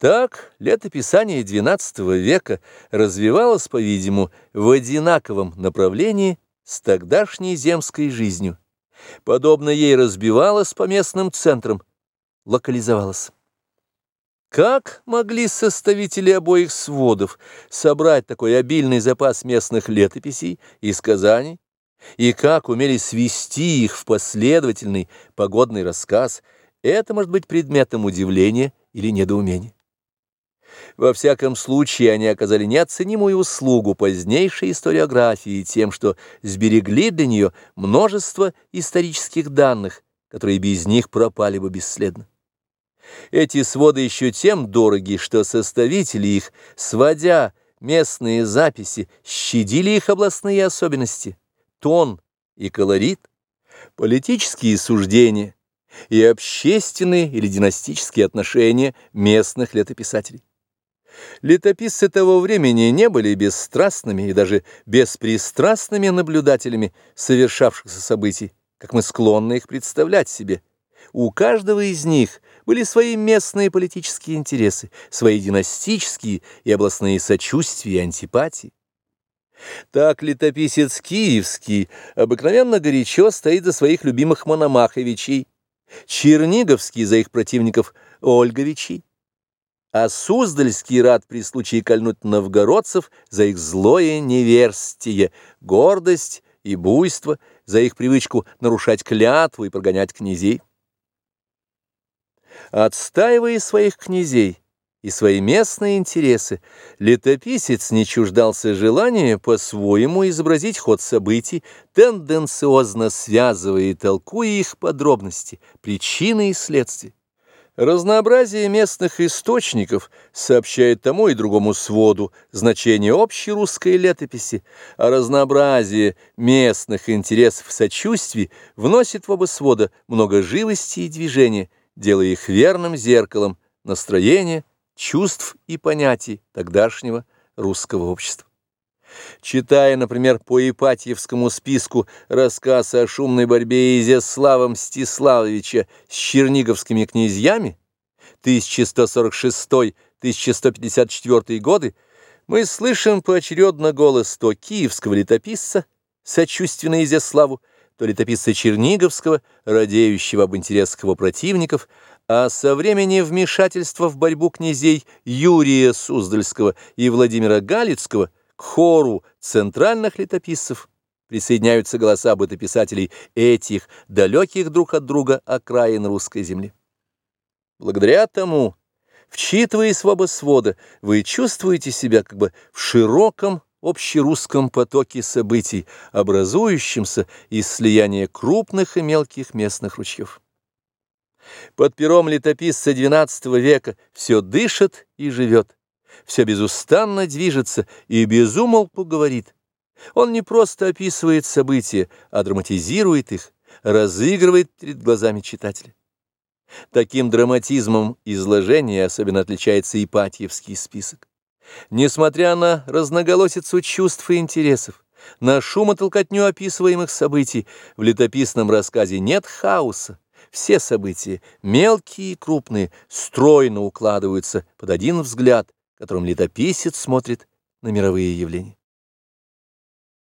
Так летописание XII века развивалось, по-видимому, в одинаковом направлении с тогдашней земской жизнью. Подобно ей разбивалось по местным центрам, локализовалось. Как могли составители обоих сводов собрать такой обильный запас местных летописей и сказаний, и как умели свести их в последовательный погодный рассказ, это может быть предметом удивления или недоумения. Во всяком случае, они оказали неоценимую услугу позднейшей историографии тем, что сберегли для нее множество исторических данных, которые без них пропали бы бесследно. Эти своды еще тем дороги, что составители их, сводя местные записи, щадили их областные особенности, тон и колорит, политические суждения и общественные или династические отношения местных летописателей. Летописцы того времени не были бесстрастными и даже беспристрастными наблюдателями совершавшихся событий, как мы склонны их представлять себе. У каждого из них были свои местные политические интересы, свои династические и областные сочувствия и антипатии. Так летописец Киевский обыкновенно горячо стоит за своих любимых Мономаховичей, Черниговский за их противников Ольговичей, а Суздальский рад при случае кольнуть новгородцев за их злое неверстие, гордость и буйство, за их привычку нарушать клятву и прогонять князей. Отстаивая своих князей и свои местные интересы, летописец не чуждался желания по-своему изобразить ход событий, тенденциозно связывая и толкуя их подробности, причины и следствия. Разнообразие местных источников сообщает тому и другому своду значение общей русской летописи, а разнообразие местных интересов в сочувствии вносит в оба свода много живости и движения, делая их верным зеркалом настроения, чувств и понятий тогдашнего русского общества. Читая, например, по Ипатьевскому списку рассказ о шумной борьбе Изяслава Мстиславовича с черниговскими князьями 1146-1154 годы, мы слышим поочередно голос то киевского летописца, сочувственно Изяславу, то летописца Черниговского, радеющего об интересах его противников, а со времени вмешательства в борьбу князей Юрия Суздальского и Владимира Галицкого – к хору центральных летописцев присоединяются голоса бытописателей этих, далеких друг от друга окраин русской земли. Благодаря тому, вчитываясь в оба свода, вы чувствуете себя как бы в широком общерусском потоке событий, образующемся из слияния крупных и мелких местных ручьев. Под пером летописца XII века все дышит и живет все безустанно движется и безумолку говорит. Он не просто описывает события, а драматизирует их, разыгрывает перед глазами читателя. Таким драматизмом изложения особенно отличается Ипатьевский список. Несмотря на разноголосицу чувств и интересов, на шум и толкотню описываемых событий, в летописном рассказе нет хаоса. Все события, мелкие и крупные, стройно укладываются под один взгляд, которым летописец смотрит на мировые явления.